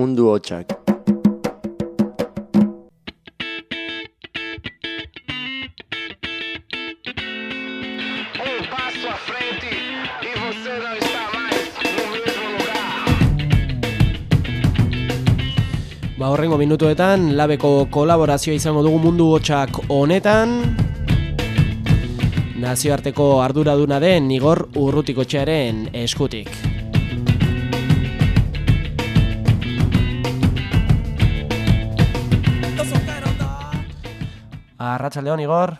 mundu hotxak. Ba horrengo minutuetan, labeko kolaborazioa izango dugu mundu hotxak honetan. Nazioarteko arduraduna den Igor Urrutikotxearen eskutik. Arratsaldeon Igor.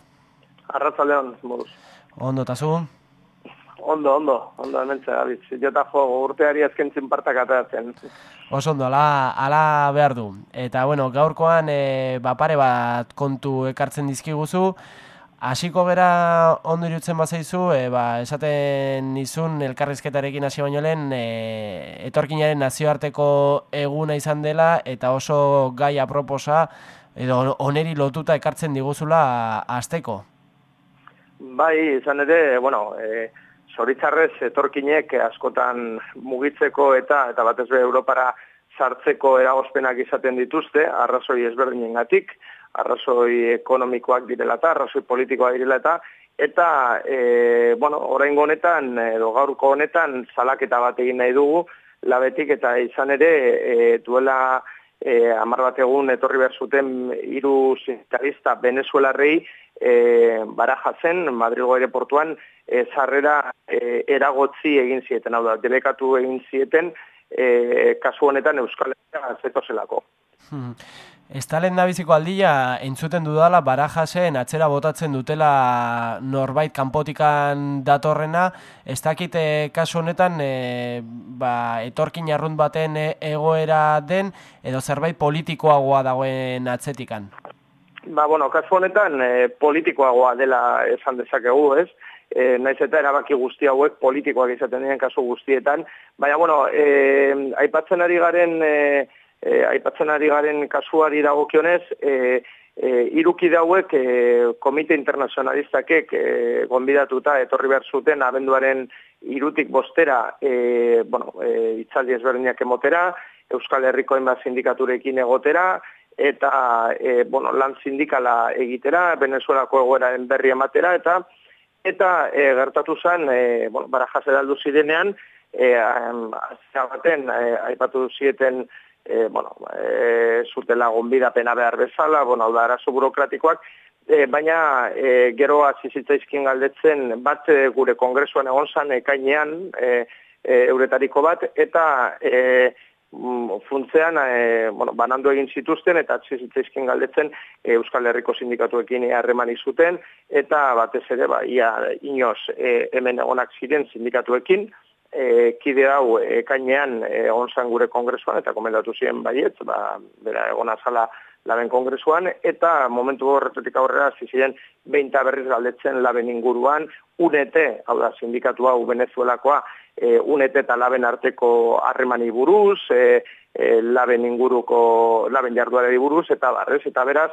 Arratsaldeon, moduz. Ondo tazu? Ondo, ondo, ondo hementze gabitz. Jota jo, urteari azkentzen partak atatzen. Oso ondo, ala, ala behar du. Eta, bueno, gaurkoan e, bapare bat kontu ekartzen dizkiguzu. Hasiko gera ondo irutzen bazaizu, e, ba, esaten izun elkarrizketarekin hasi baino lehen, e, etorkinaren nazioarteko eguna izan dela, eta oso gai aproposa, edo oneri lotuta ekartzen diguzula azteko. Bai, izan ere, bueno, e, Zoritzarrez, etorkinek askotan mugitzeko eta eta batez be Europara sartzeko eragozpenak izaten dituzte, arrazoi ezberdinen gatik, arrazoi ekonomikoak direla eta, arrazoi politikoak direla eta, eta, e, bueno, orain honetan, edo gaurko honetan, salaketa bat egin nahi dugu, labetik eta izan ere, e, duela e, amar bat egun etorri behar zuten hiru sindikalista venezuelarrei e, baraja zen, Madrigo aeroportuan, e, zarrera e, eragotzi egin zieten, hau da, debekatu egin zieten, e, kasu honetan Euskal Herria zetozelako. Hmm. Estalen da biziko aldia, entzuten dudala, barajasen atzera botatzen dutela norbait kanpotikan datorrena, ez dakite kasu honetan e, ba, etorkin arrunt baten e, egoera den, edo zerbait politikoagoa dagoen atzetikan? Ba, bueno, kasu honetan e, politikoagoa dela esan dezakegu, ez? E, naiz eta erabaki guzti hauek politikoak izaten diren kasu guztietan, baina, bueno, e, aipatzen ari garen... E, e, aipatzen ari garen kasuari dagokionez, e, e, iruki dauek e, komite internazionalistakek e, gonbidatuta etorri behar zuten abenduaren irutik bostera e, bueno, e, itzaldi ezberdinak emotera, Euskal Herriko enba sindikaturekin egotera, eta e, bueno, lan sindikala egitera, Venezuelako egoeraren berri ematera, eta eta e, gertatu zen, e, bueno, barajas zirenean, e, baten, e, aipatu zieten, e, bueno, e, zutela gonbida pena behar bezala, bueno, da arazo burokratikoak, e, baina e, gero azizitzaizkin galdetzen bat e, gure kongresuan egon zan ekainean e, e, euretariko bat, eta e, mm, funtzean e, bueno, banandu egin zituzten eta azizitzaizkin galdetzen e, Euskal Herriko sindikatuekin harreman izuten, eta batez ere, ba, ia inoz e, hemen egonak ziren sindikatuekin, e, kide hau ekainean e, onzan gure kongresuan eta komendatu ziren baiet, ba, bera egon azala laben kongresuan, eta momentu horretetik aurrera ziren behinta berriz galdetzen laben inguruan, unete, hau da, sindikatu hau venezuelakoa, e, unete eta laben arteko harremani buruz, e, e, laben inguruko, laben jarduare buruz, eta barrez, eta beraz,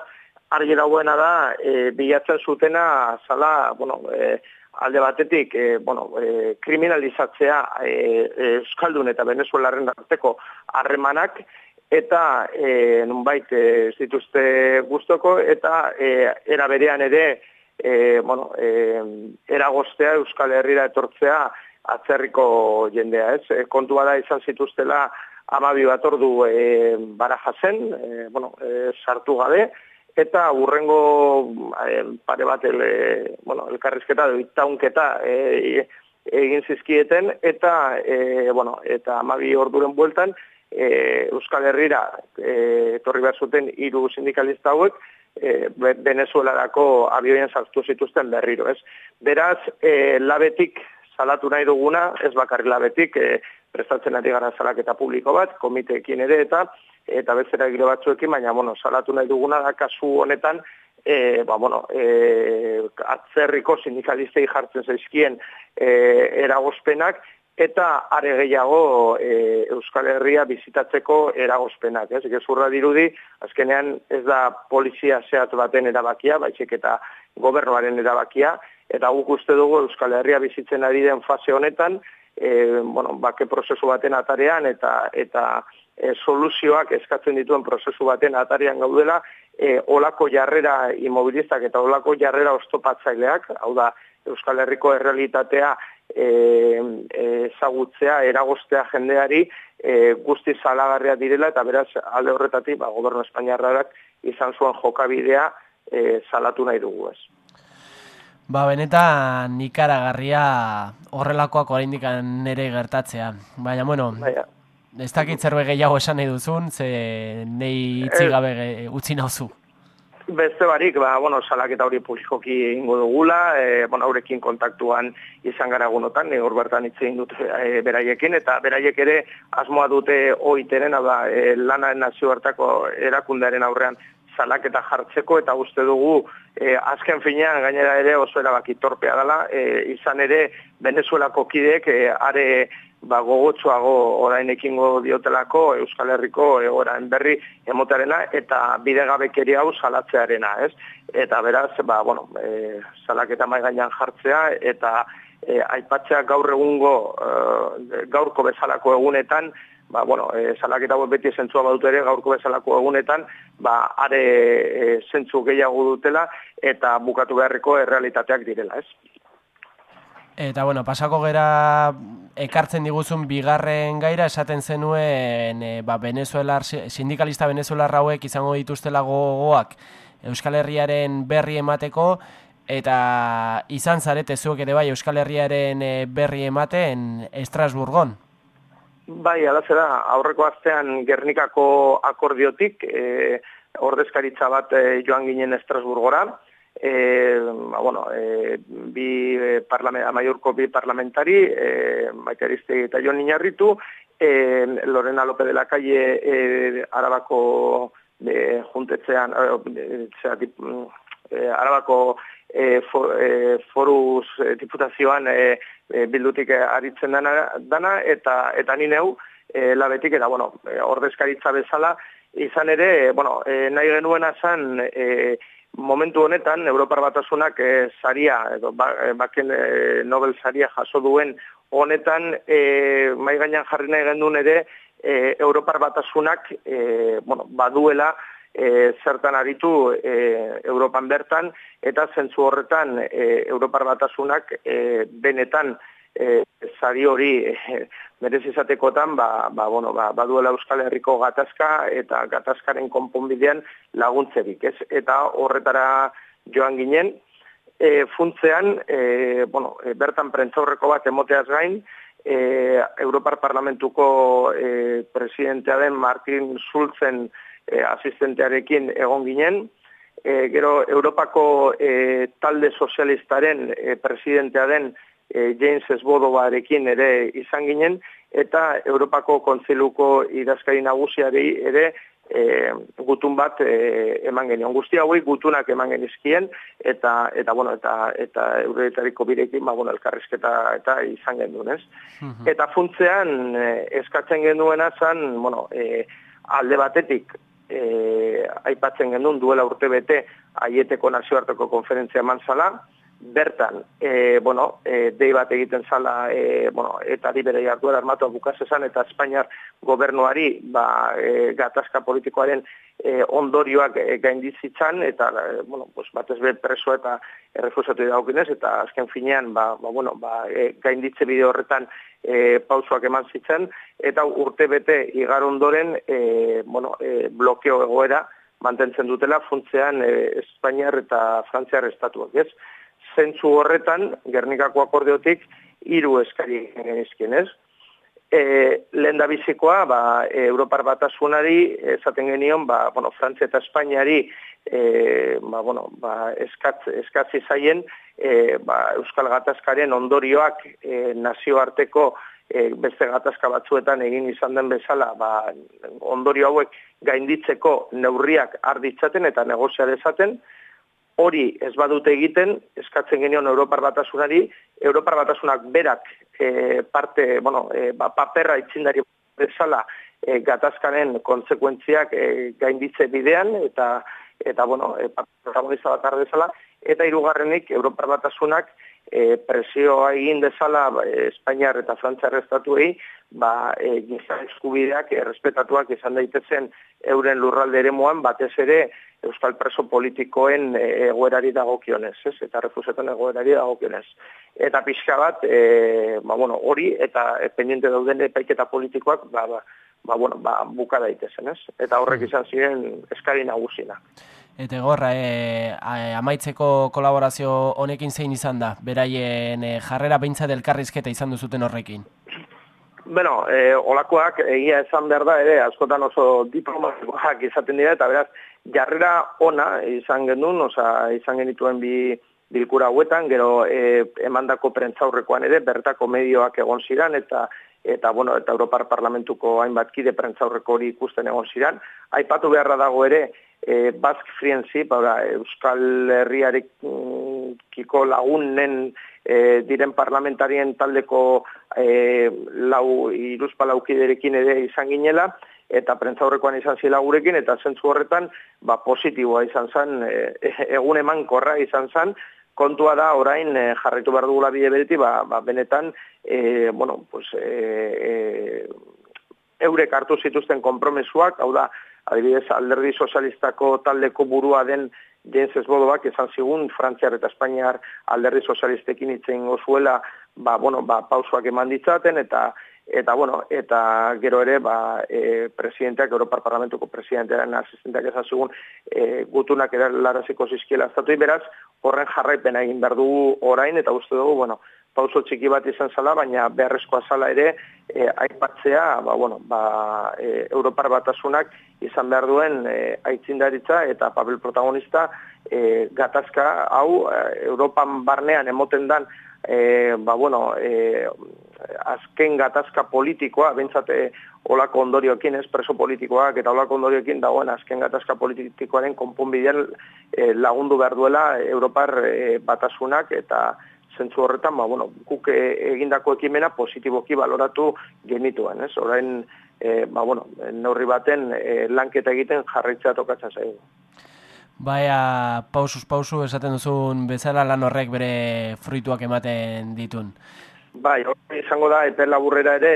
argi dagoena da, e, bilatzen zutena, zala, bueno, e, alde batetik, e, bueno, e, kriminalizatzea e, Euskaldun eta Venezuelaren arteko harremanak, eta e, nunbait ez dituzte guztoko, eta e, era berean ere, e, bueno, e, eragostea Euskal Herrira etortzea atzerriko jendea, ez? E, kontua da izan zituztela amabi bat ordu e, baraja zen, e, bueno, e, sartu gabe, eta urrengo eh, pare bat el, eh, bueno, elkarrizketa edo itaunketa eh, egin zizkieten eta eh, bueno, eta amabi orduren bueltan eh, Euskal Herrira etorri behar zuten hiru sindikalista hauek eh, Venezuelarako abioien sartu zituzten berriro, ez? Beraz, eh, labetik salatu nahi duguna, ez bakarri labetik, eh, prestatzen ari gara salaketa publiko bat, komiteekin ere, eta eta bezera gire batzuekin, baina, bueno, salatu nahi duguna da kasu honetan, e, ba, bueno, e, atzerriko sindikalistei jartzen zaizkien e, eragozpenak, eta are gehiago e, Euskal Herria bizitatzeko eragozpenak. Ez gezurra dirudi, azkenean ez da polizia zehat baten erabakia, baizik eta gobernuaren erabakia, eta guk uste dugu Euskal Herria bizitzen ari den fase honetan, e, bueno, bake prozesu baten atarean eta eta e, soluzioak eskatzen dituen prozesu baten atarian gaudela, e, olako jarrera imobilistak eta olako jarrera ostopatzaileak, hau da, Euskal Herriko errealitatea e, ezagutzea, eragostea jendeari e, guzti zalagarria direla, eta beraz, alde horretatik, ba, gobernu Espainiarrarak izan zuen jokabidea e, salatu nahi dugu ez. Ba, benetan ikaragarria horrelakoak oraindik nere gertatzea. Baina, bueno, Baina. Ez dakit zerbe gehiago esan nahi duzun, ze nahi itzi eh, gabe utzi nauzu. Beste barik, ba, bueno, salak eta hori publikoki ingo dugula, e, bueno, aurekin kontaktuan izan gara gunotan, hor bertan itzein dut e, beraiekin, eta beraiek ere asmoa dute oiteren, da, e, lana nazio hartako erakundearen aurrean salak eta jartzeko eta uste dugu e, azken finean gainera ere oso erabaki torpea dela e, izan ere Venezuelako kideek e, are ba, gogotsuago orain ekingo diotelako Euskal Herriko egoraen berri emotarena eta bidegabekeri hau salatzearena, ez? Eta beraz, ba, bueno, e, salaketa mai gainean jartzea eta e, aipatzea gaur egungo e, gaurko bezalako egunetan ba, bueno, e, salaketa beti zentzua badut ere gaurko bezalako egunetan, ba, are e, zentzu gehiago dutela eta bukatu beharreko errealitateak direla, ez? Eta, bueno, pasako gera ekartzen diguzun bigarren gaira esaten zenuen e, ba, Venezuela, sindikalista Venezuela rauek izango dituztela gogoak Euskal Herriaren berri emateko eta izan zarete zuek ere bai Euskal Herriaren berri ematen Estrasburgon. Bai, alazera, aurreko astean Gernikako akordiotik, e, ordezkaritza bat e, joan ginen Estrasburgora, e, ba, bueno, e, bi e, amaiurko bi parlamentari, e, maiterizte eta joan inarritu, e, Lorena Lope de la Calle e, arabako e, juntetzean, e, e, arabako e, for, e, foruz e, diputazioan e, e, bildutik aritzen dana, dana eta eta ni neu e, labetik eta bueno, e, ordezkaritza bezala izan ere, e, bueno, e, nahi genuena zan e, momentu honetan Europar Batasunak e, saria edo ba, e, baken e, Nobel saria jaso duen honetan e, mai gainean jarri nahi gendun ere e, Europar Batasunak e, bueno, baduela e, zertan aritu e, Europan bertan, eta zentzu horretan e, Europar batasunak e, benetan e, zari hori e, berez izatekotan, ba, ba, bueno, ba, baduela Euskal Herriko gatazka eta gatazkaren konponbidean laguntzerik, ez? Eta horretara joan ginen, e, funtzean, e, bueno, e, bertan prentzaurreko bat emoteaz gain, e, Europar Parlamentuko e, presidentea den Martin Schulzen e, asistentearekin egon ginen, e, gero Europako e, talde sozialistaren e, presidentea den e, James Esbodobarekin ere izan ginen, eta Europako kontziluko idazkari nagusiari ere e, gutun bat e, eman genion. Guzti hauek gutunak eman genizkien, eta, eta, bueno, eta, eta euretariko birekin, ba, bueno, elkarrizketa eta izan genuen, ez? Eta funtzean, e, eskatzen genuena zan, bueno, e, alde batetik, e, aipatzen genuen duela urte bete aieteko nazioarteko konferentzia eman zala, bertan, e, bueno, e, dei bat egiten zala, e, bueno, eta di bere jarduera armatua bukazezan, eta Espainiar gobernuari, ba, e, gatazka politikoaren e, ondorioak e, gaindizitzan, eta, e, bueno, pues, batez be preso eta errefusatu daukinez, eta azken finean, ba, ba, bueno, ba, e, gainditze bide horretan e, pausoak eman zitzen, eta urte bete igar ondoren, e, bueno, e, blokeo egoera, mantentzen dutela funtzean e, Espainiar eta Frantziar estatuak, ez? Zentzu horretan, Gernikako akordeotik, hiru eskari genizkien, ez? E, lehen da bizikoa, ba, Europar batasunari, esaten genion, ba, bueno, Frantzia eta Espainiari, e, ba, bueno, ba, eskatz, eskatzi zaien, e, ba, Euskal Gatazkaren ondorioak e, nazioarteko e, beste gatazka batzuetan egin izan den bezala, ba, ondorio hauek gainditzeko neurriak arditzaten eta negozia dezaten, hori ez badute egiten, eskatzen genion Europar Batasunari, Europar Batasunak berak e, parte, bueno, e, ba, paperra itzindari bezala e, gatazkanen konsekuentziak e, gainditze bidean, eta, eta bueno, e, protagonista bat bezala, eta hirugarrenik Europar Batasunak e, presioa egin dezala ba, Espainiar eta Frantziar estatuei, ba, e, giza eskubideak errespetatuak izan daitezen euren lurralde ere batez ere euskal preso politikoen e, egoerari dagokionez, ez? eta refusetan egoerari dagokionez. Eta pixka bat, e, ba, bueno, hori eta pendiente dauden epaiketa politikoak ba, ba, ba, bueno, ba, buka daitezen, ez? Eta horrek izan ziren eskari nagusina. Eta gorra, e, amaitzeko kolaborazio honekin zein izan da? Beraien e, jarrera beintza delkarrizketa izan duzuten horrekin? Bueno, e, olakoak egia esan behar da ere, askotan oso diplomatikoak izaten dira, eta beraz, jarrera ona izan genuen, oza, izan genituen bi bilkura hauetan, gero e, emandako prentzaurrekoan ere, bertako medioak egon ziran, eta eta bueno, eta Europar Parlamentuko hainbat kide prentzaurreko hori ikusten egon ziran. Aipatu beharra dago ere, e, Basque Friendship, Euskal Herriarekiko lagunen e, diren parlamentarien taldeko e, lau, iruzpa laukiderekin ere izan ginela, eta prentzaurrekoan izan zila gurekin, eta zentzu horretan, ba, positiboa izan zen, e, egun eman korra izan zen, kontua da orain e, jarraitu behar dugula bide bereti, ba, ba, benetan, e, bueno, pues, e, e, eurek hartu zituzten kompromesuak, hau da, adibidez, alderdi sozialistako taldeko burua den Jens Esbodoak esan zigun, Frantziar eta Espainiar alderdi sozialistekin itzen gozuela, ba, bueno, ba, pausuak eman ditzaten, eta eta bueno, eta gero ere ba e, presidenteak Europar Parlamentuko presidentearen asistenteak esan zigun e, gutunak eraraziko zizkiela. Estatu beraz horren jarraipena egin behar dugu orain eta uste dugu bueno, pauso txiki bat izan zala, baina beharrezkoa zala ere e, aipatzea ba, bueno, ba, e, Europar batasunak izan behar duen e, aitzindaritza eta papel protagonista e, gatazka hau Europan barnean emoten dan e, ba, bueno, e, azken gatazka politikoa, bentsate olako ondorioekin, ez preso politikoak eta olako ondorioekin dagoen azken gatazka politikoaren konponbidean e, lagundu behar duela Europar e, batasunak eta zentzu horretan, ba, bueno, guk e, egindako ekimena positiboki baloratu genituen, ez? Orain, e, ba, bueno, neurri baten e, lanketa egiten jarraitzea tokatzen zaigu. Baia, pausuz pausu esaten duzun bezala lan horrek bere fruituak ematen ditun. Bai, izango da, epe laburrera ere,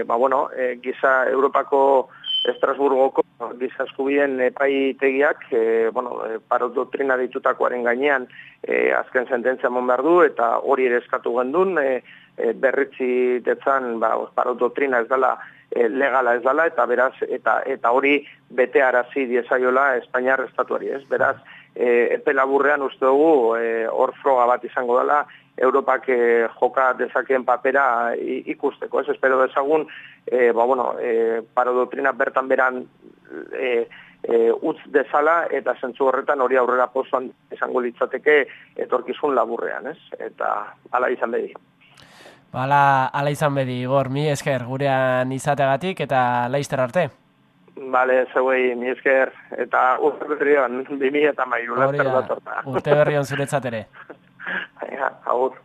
e, ba, bueno, e, giza Europako Estrasburgoko giza eskubien epaitegiak, e, bueno, e, parot doktrina ditutakoaren gainean e, azken sententzia mon behar du, eta hori ere eskatu gendun, e, e, berritzi detzan, ba, parot doktrina ez dela e, legala ez dela, eta beraz, eta, eta hori bete arazi diezaiola Espainiar estatuari, ez? Beraz, e, epe laburrean uste dugu, e, froga bat izango dela, Europak e, joka dezakeen papera ikusteko, ez espero dezagun, e, ba, bueno, e, paro doktrina bertan beran e, e, utz dezala, eta zentzu horretan hori aurrera pozuan izango litzateke etorkizun laburrean, ez? Eta ala izan bedi. Bala, ala izan bedi, Igor, mi esker, gurean izateagatik eta laizter arte. Bale, zeuei, mi esker, eta urte berrian, bimi eta mairu, urte berrian zuretzat ere. Ja, agur.